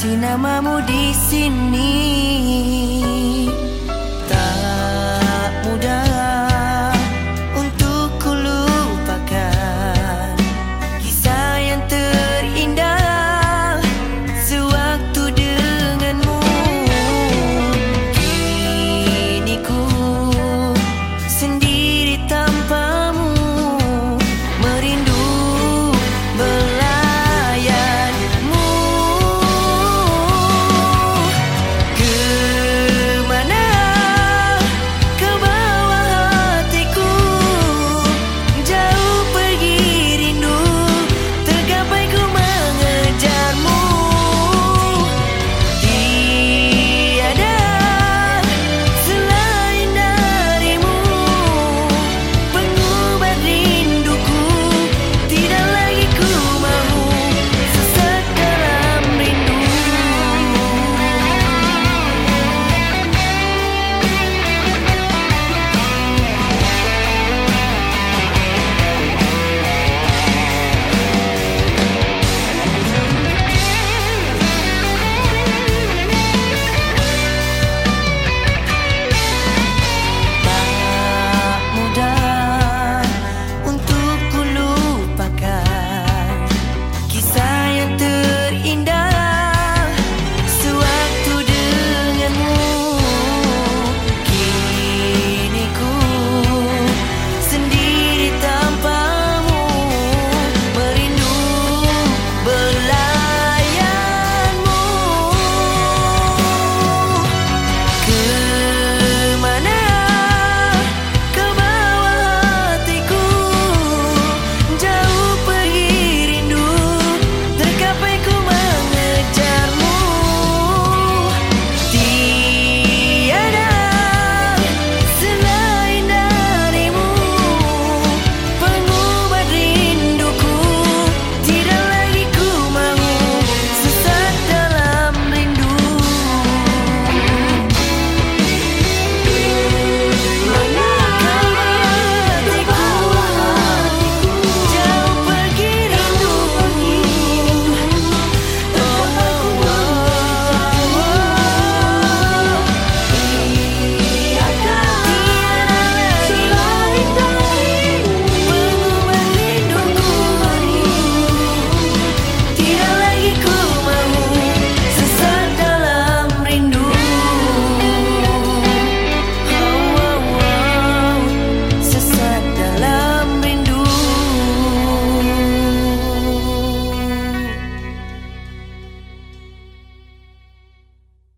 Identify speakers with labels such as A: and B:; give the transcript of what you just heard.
A: kasih namamu di sini.